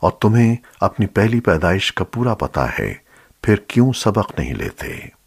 اور تمہیں اپنی پہلی پیدائش کا پورا پتہ ہے پھر کیوں سبق نہیں لیتے؟